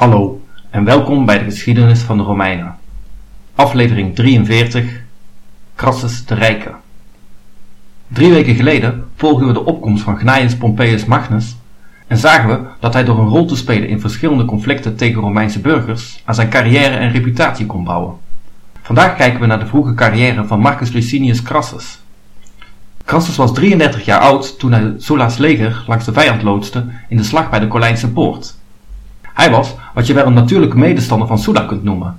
Hallo en welkom bij de geschiedenis van de Romeinen. Aflevering 43 Crassus de Rijke. Drie weken geleden volgden we de opkomst van Gnaeus Pompeius Magnus en zagen we dat hij door een rol te spelen in verschillende conflicten tegen Romeinse burgers aan zijn carrière en reputatie kon bouwen. Vandaag kijken we naar de vroege carrière van Marcus Licinius Crassus. Crassus was 33 jaar oud toen hij Sulla's leger langs de vijand loodste in de slag bij de Colijnse Poort. Hij was wat je wel een natuurlijke medestander van Sulla kunt noemen,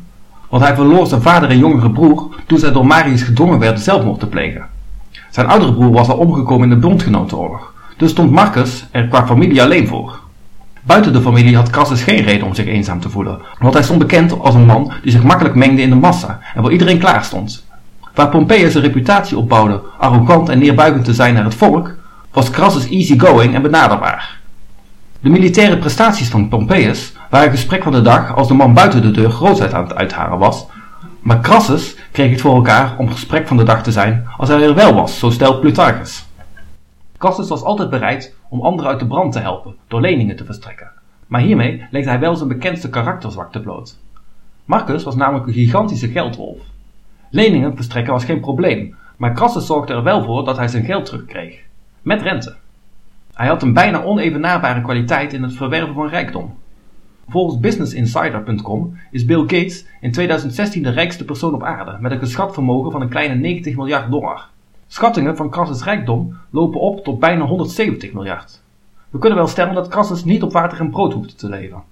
want hij verloor zijn vader en jongere broer toen zij door Marius gedwongen werden zelfmoord te plegen. Zijn oudere broer was al omgekomen in de bondgenotenoorlog, dus stond Marcus er qua familie alleen voor. Buiten de familie had Crassus geen reden om zich eenzaam te voelen, want hij stond bekend als een man die zich makkelijk mengde in de massa en voor iedereen klaar stond. Waar Pompeius een reputatie opbouwde arrogant en neerbuigend te zijn naar het volk, was Crassus easygoing en benaderbaar. De militaire prestaties van Pompeius waren gesprek van de dag als de man buiten de deur grootheid aan het uitharen was, maar Crassus kreeg het voor elkaar om gesprek van de dag te zijn als hij er wel was, zo stelt Plutarchus. Crassus was altijd bereid om anderen uit de brand te helpen door leningen te verstrekken, maar hiermee legde hij wel zijn bekendste karakterzwakte bloot. Marcus was namelijk een gigantische geldwolf. Leningen verstrekken was geen probleem, maar Crassus zorgde er wel voor dat hij zijn geld terugkreeg, met rente. Hij had een bijna onevenaarbare kwaliteit in het verwerven van rijkdom. Volgens BusinessInsider.com is Bill Gates in 2016 de rijkste persoon op aarde met een geschat vermogen van een kleine 90 miljard dollar. Schattingen van Crassus' rijkdom lopen op tot bijna 170 miljard. We kunnen wel stellen dat Crassus niet op water en brood hoefde te leven.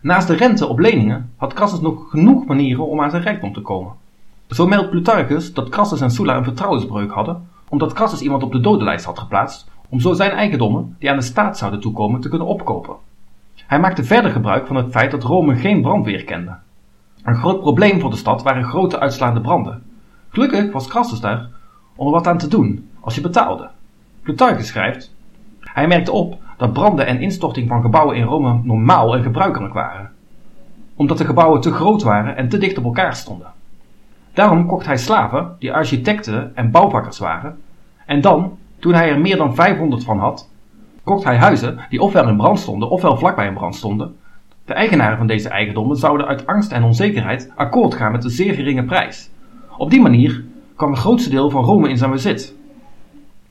Naast de rente op leningen had Crassus nog genoeg manieren om aan zijn rijkdom te komen. Zo meldt Plutarchus dat Crassus en Sulla een vertrouwensbreuk hadden, omdat Crassus iemand op de dodenlijst had geplaatst om zo zijn eigendommen, die aan de staat zouden toekomen, te kunnen opkopen. Hij maakte verder gebruik van het feit dat Rome geen brandweer kende. Een groot probleem voor de stad waren grote uitslaande branden. Gelukkig was Crassus daar om er wat aan te doen, als je betaalde. Plutarchus schrijft, hij merkte op dat branden en instorting van gebouwen in Rome normaal en gebruikelijk waren, omdat de gebouwen te groot waren en te dicht op elkaar stonden. Daarom kocht hij slaven die architecten en bouwvakkers waren, en dan, toen hij er meer dan 500 van had, kocht hij huizen die ofwel in brand stonden ofwel vlakbij in brand stonden. De eigenaren van deze eigendommen zouden uit angst en onzekerheid akkoord gaan met de zeer geringe prijs. Op die manier kwam het grootste deel van Rome in zijn bezit.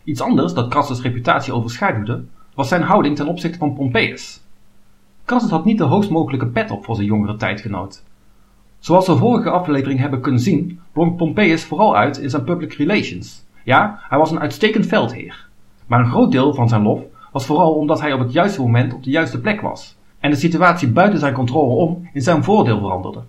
Iets anders dat Crassus' reputatie overschaduwde, was zijn houding ten opzichte van Pompeius. Crassus had niet de hoogst mogelijke pet op voor zijn jongere tijdgenoot. Zoals we vorige aflevering hebben kunnen zien, blonk Pompeius vooral uit in zijn public relations. Ja, hij was een uitstekend veldheer. Maar een groot deel van zijn lof was vooral omdat hij op het juiste moment op de juiste plek was en de situatie buiten zijn controle om in zijn voordeel veranderde.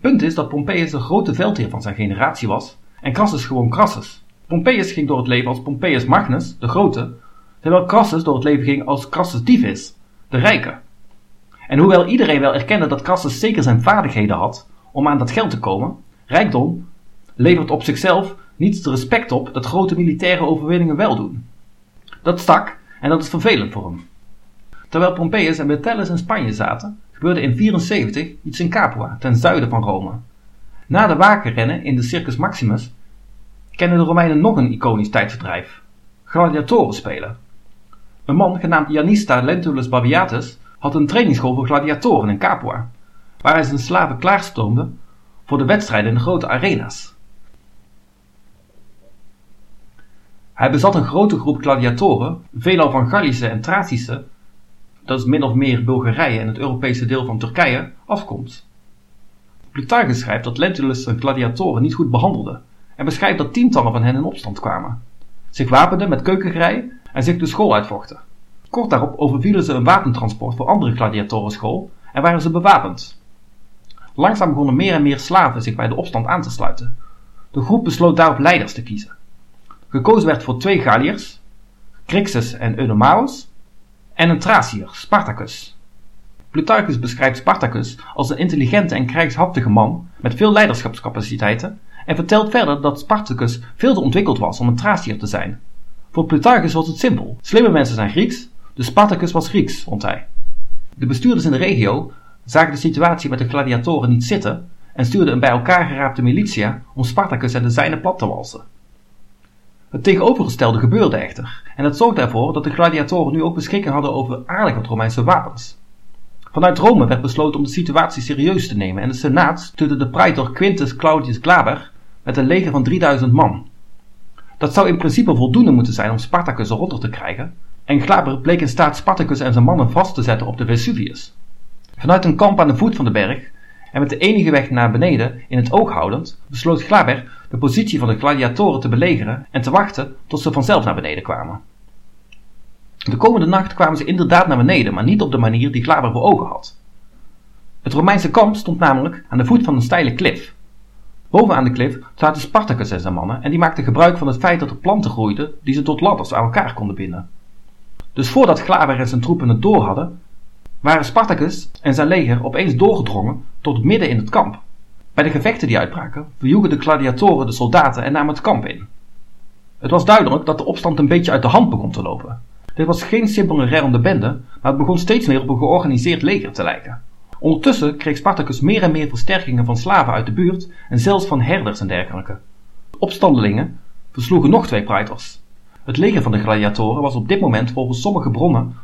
Punt is dat Pompeius de grote veldheer van zijn generatie was en Crassus gewoon Crassus. Pompeius ging door het leven als Pompeius Magnus, de grote, terwijl Crassus door het leven ging als Crassus Divis, de rijke. En hoewel iedereen wel erkende dat Crassus zeker zijn vaardigheden had om aan dat geld te komen, rijkdom levert op zichzelf niet het respect op dat grote militaire overwinningen wel doen. Dat stak en dat is vervelend voor hem. Terwijl Pompeius en Metellus in Spanje zaten, gebeurde in 74 iets in Capua, ten zuiden van Rome. Na de wakenrennen in de Circus Maximus kennen de Romeinen nog een iconisch tijdverdrijf: gladiatoren spelen. Een man genaamd Janista Lentulus Babiatus had een trainingsschool voor gladiatoren in Capua, waar hij zijn slaven klaarstoomde voor de wedstrijden in de grote arena's. Hij bezat een grote groep gladiatoren, veelal van Gallische en Tracische, dat is min of meer Bulgarije en het Europese deel van Turkije, afkomt. Plutarchus schrijft dat Lentulus zijn gladiatoren niet goed behandelde en beschrijft dat tientallen van hen in opstand kwamen, zich wapenden met keukengerei en zich de school uitvochten. Kort daarop overvielen ze een wapentransport voor andere gladiatorenschool en waren ze bewapend. Langzaam begonnen meer en meer slaven zich bij de opstand aan te sluiten. De groep besloot daarop leiders te kiezen. Gekozen werd voor twee Galliërs, Crixus en Eunomaus, en een Thraciër, Spartacus. Plutarchus beschrijft Spartacus als een intelligente en krijgshaftige man met veel leiderschapscapaciteiten en vertelt verder dat Spartacus veel te ontwikkeld was om een Thraciër te zijn. Voor Plutarchus was het simpel. Slimme mensen zijn Grieks, dus Spartacus was Grieks, vond hij. De bestuurders in de regio zagen de situatie met de gladiatoren niet zitten en stuurden een bij elkaar geraapte militia om Spartacus en de zijnen plat te walsen. Het tegenovergestelde gebeurde echter, en dat zorgde ervoor dat de gladiatoren nu ook beschikking hadden over aardig wat Romeinse wapens. Vanuit Rome werd besloten om de situatie serieus te nemen en de Senaat stuurde de praetor Quintus Claudius Glaber met een leger van 3000 man. Dat zou in principe voldoende moeten zijn om Spartacus eronder te krijgen, en Glaber bleek in staat Spartacus en zijn mannen vast te zetten op de Vesuvius. Vanuit een kamp aan de voet van de berg en met de enige weg naar beneden in het oog houdend, besloot Glaber de positie van de gladiatoren te belegeren en te wachten tot ze vanzelf naar beneden kwamen. De komende nacht kwamen ze inderdaad naar beneden, maar niet op de manier die Glaber voor ogen had. Het Romeinse kamp stond namelijk aan de voet van een steile klif. Bovenaan de klif zaten Spartacus en zijn mannen en die maakten gebruik van het feit dat er planten groeiden die ze tot ladders aan elkaar konden binden. Dus voordat Glaber en zijn troepen het door hadden, waren Spartacus en zijn leger opeens doorgedrongen tot midden in het kamp. Bij de gevechten die uitbraken, verjoegen de gladiatoren de soldaten en namen het kamp in. Het was duidelijk dat de opstand een beetje uit de hand begon te lopen. Dit was geen simpele rerende bende, maar het begon steeds meer op een georganiseerd leger te lijken. Ondertussen kreeg Spartacus meer en meer versterkingen van slaven uit de buurt en zelfs van herders en dergelijke. De opstandelingen versloegen nog twee praetors. Het leger van de gladiatoren was op dit moment volgens sommige bronnen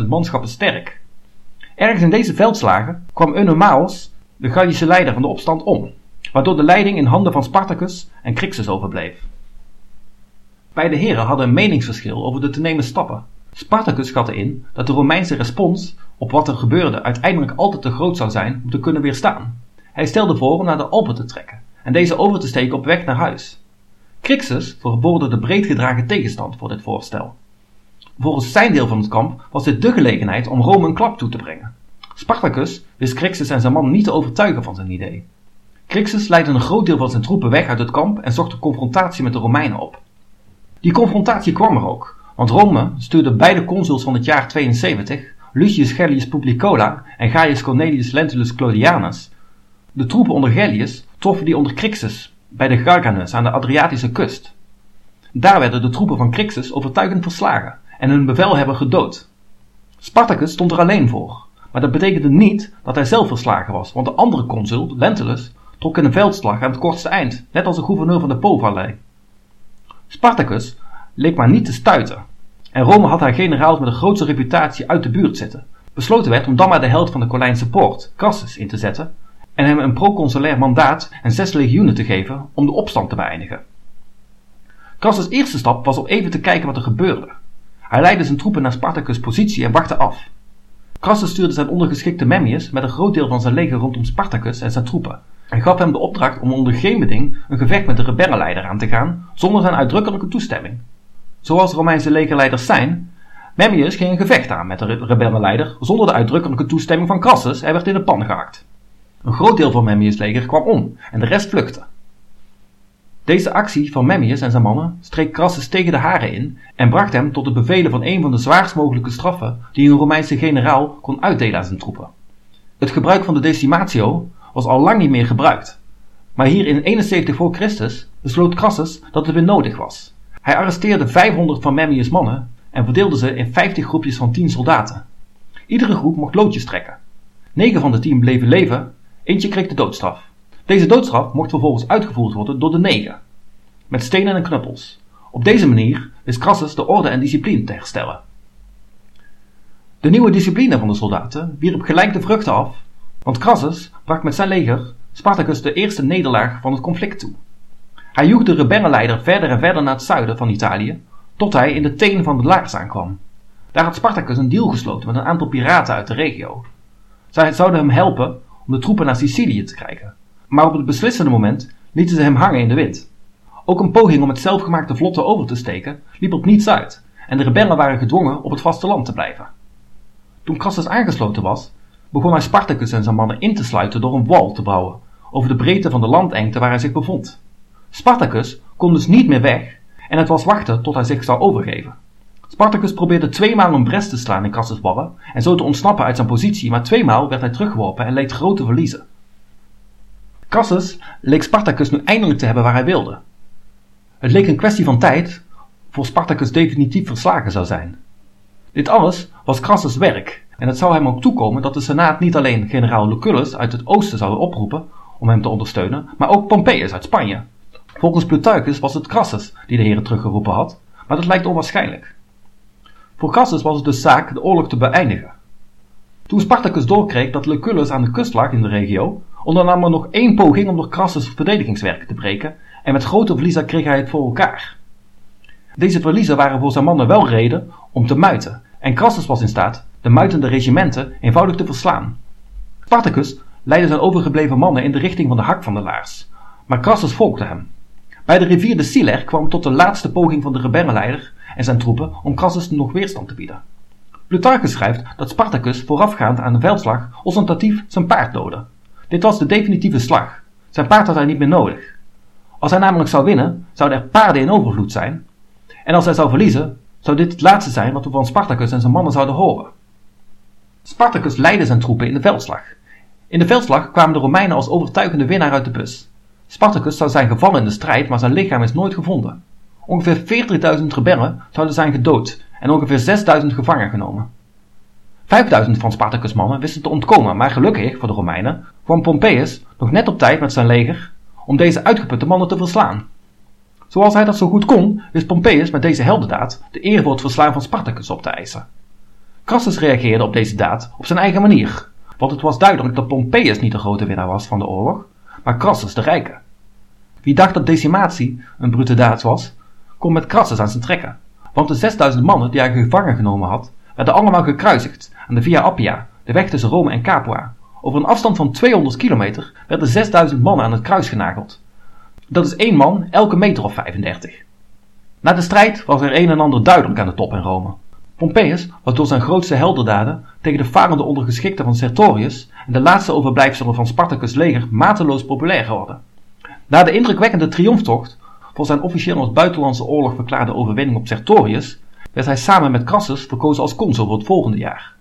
120.000 manschappen sterk. Ergens in deze veldslagen kwam Eunomaos, de Gallische leider van de opstand, om, waardoor de leiding in handen van Spartacus en Crixus overbleef. Beide heren hadden een meningsverschil over de te nemen stappen. Spartacus schatte in dat de Romeinse respons op wat er gebeurde uiteindelijk altijd te groot zou zijn om te kunnen weerstaan. Hij stelde voor om naar de Alpen te trekken en deze over te steken op weg naar huis. Crixus verborde breed gedragen tegenstand voor dit voorstel. Volgens zijn deel van het kamp was dit de gelegenheid om Rome een klap toe te brengen. Spartacus wist Crixus en zijn man niet te overtuigen van zijn idee. Crixus leidde een groot deel van zijn troepen weg uit het kamp en zocht een confrontatie met de Romeinen op. Die confrontatie kwam er ook, want Rome stuurde beide consuls van het jaar 72, Lucius Gellius Publicola en Gaius Cornelius Lentulus Clodianus, de troepen onder Gellius troffen die onder Crixus bij de Garganus aan de Adriatische kust. Daar werden de troepen van Crixus overtuigend verslagen en hun bevelhebber gedood. Spartacus stond er alleen voor, maar dat betekende niet dat hij zelf verslagen was, want de andere consul, Lentulus, trok in een veldslag aan het kortste eind, net als de gouverneur van de Po-vallei. Spartacus leek maar niet te stuiten, en Rome had haar generaals met een grootste reputatie uit de buurt zitten. Besloten werd om dan maar de held van de Collijnse poort, Crassus, in te zetten en hem een proconsulair mandaat en zes legioenen te geven om de opstand te beëindigen. Crassus' eerste stap was om even te kijken wat er gebeurde. Hij leidde zijn troepen naar Spartacus' positie en wachtte af. Crassus stuurde zijn ondergeschikte Memmius met een groot deel van zijn leger rondom Spartacus en zijn troepen en gaf hem de opdracht om onder geen beding een gevecht met de rebellenleider aan te gaan zonder zijn uitdrukkelijke toestemming. Zoals Romeinse legerleiders zijn, Memmius ging een gevecht aan met de rebellenleider zonder de uitdrukkelijke toestemming van Crassus en werd in de pan gehakt. Een groot deel van Memmius' leger kwam om en de rest vluchtte. Deze actie van Memmius en zijn mannen streek Crassus tegen de haren in en bracht hem tot het bevelen van een van de zwaarst mogelijke straffen die een Romeinse generaal kon uitdelen aan zijn troepen. Het gebruik van de decimatio was al lang niet meer gebruikt, maar hier in 71 voor Christus besloot Crassus dat het weer nodig was. Hij arresteerde 500 van Memmius' mannen en verdeelde ze in 50 groepjes van 10 soldaten. Iedere groep mocht loodjes trekken. 9 van de 10 bleven leven Eentje kreeg de doodstraf. Deze doodstraf mocht vervolgens uitgevoerd worden door de negen, met stenen en knuppels. Op deze manier wist Crassus de orde en discipline te herstellen. De nieuwe discipline van de soldaten wierp gelijk de vruchten af, want Crassus bracht met zijn leger Spartacus de eerste nederlaag van het conflict toe. Hij joeg de rebellenleider verder en verder naar het zuiden van Italië, tot hij in de teen van de laars aankwam. Daar had Spartacus een deal gesloten met een aantal piraten uit de regio. Zij zouden hem helpen om de troepen naar Sicilië te krijgen. Maar op het beslissende moment lieten ze hem hangen in de wind. Ook een poging om het zelfgemaakte vlotte over te steken liep op niets uit en de rebellen waren gedwongen op het vasteland te blijven. Toen Crassus aangesloten was, begon hij Spartacus en zijn mannen in te sluiten door een wal te bouwen over de breedte van de landengte waar hij zich bevond. Spartacus kon dus niet meer weg en het was wachten tot hij zich zou overgeven. Spartacus probeerde tweemaal een Brest te slaan in Crassus' wallen en zo te ontsnappen uit zijn positie, maar tweemaal werd hij teruggeworpen en leed grote verliezen. Crassus leek Spartacus nu eindelijk te hebben waar hij wilde. Het leek een kwestie van tijd voor Spartacus definitief verslagen zou zijn. Dit alles was Crassus' werk en het zou hem ook toekomen dat de Senaat niet alleen generaal Lucullus uit het oosten zou oproepen om hem te ondersteunen, maar ook Pompeius uit Spanje. Volgens Plutarchus was het Crassus die de heren teruggeroepen had, maar dat lijkt onwaarschijnlijk. Voor Crassus was het dus zaak de oorlog te beëindigen. Toen Spartacus doorkreeg dat Lucullus aan de kust lag in de regio, ondernam er nog één poging om door Crassus verdedigingswerken te breken en met grote verliezen kreeg hij het voor elkaar. Deze verliezen waren voor zijn mannen wel reden om te muiten en Crassus was in staat de muitende regimenten eenvoudig te verslaan. Spartacus leidde zijn overgebleven mannen in de richting van de hak van de laars, maar Crassus volgde hem. Bij de rivier de Siler kwam tot de laatste poging van de rebellenleider en zijn troepen om Crassus nog weerstand te bieden. Plutarchus schrijft dat Spartacus voorafgaand aan de veldslag ostentatief zijn paard doodde. Dit was de definitieve slag. Zijn paard had hij niet meer nodig. Als hij namelijk zou winnen, zouden er paarden in overvloed zijn. En als hij zou verliezen, zou dit het laatste zijn wat we van Spartacus en zijn mannen zouden horen. Spartacus leidde zijn troepen in de veldslag. In de veldslag kwamen de Romeinen als overtuigende winnaar uit de bus. Spartacus zou zijn gevallen in de strijd, maar zijn lichaam is nooit gevonden. Ongeveer 40.000 rebellen zouden zijn gedood en ongeveer 6.000 gevangen genomen. 5.000 van Spartacus' mannen wisten te ontkomen, maar gelukkig voor de Romeinen kwam Pompeius nog net op tijd met zijn leger om deze uitgeputte mannen te verslaan. Zoals hij dat zo goed kon, wist Pompeius met deze heldendaad de eer voor het verslaan van Spartacus op te eisen. Crassus reageerde op deze daad op zijn eigen manier, want het was duidelijk dat Pompeius niet de grote winnaar was van de oorlog, maar Crassus de rijke. Wie dacht dat decimatie een brute daad was, kon met Crassus aan zijn trekken, want de 6000 mannen die hij gevangen genomen had, werden allemaal gekruisigd aan de Via Appia, de weg tussen Rome en Capua. Over een afstand van 200 kilometer werden 6000 mannen aan het kruis genageld. Dat is één man elke meter of 35. Na de strijd was er een en ander duidelijk aan de top in Rome. Pompeius was door zijn grootste heldendaden tegen de farende ondergeschikten van Sertorius en de laatste overblijfselen van Spartacus' leger mateloos populair geworden. Na de indrukwekkende triomftocht voor zijn officieel als buitenlandse oorlog verklaarde overwinning op Sertorius werd hij samen met Crassus verkozen als consul voor het volgende jaar.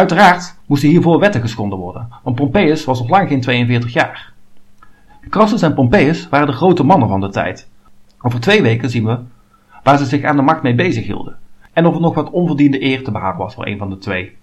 Uiteraard moesten hiervoor wetten geschonden worden, want Pompeius was nog lang geen 42 jaar. Crassus en Pompeius waren de grote mannen van de tijd. Over twee weken zien we waar ze zich aan de macht mee bezig hielden en of er nog wat onverdiende eer te behalen was voor een van de twee.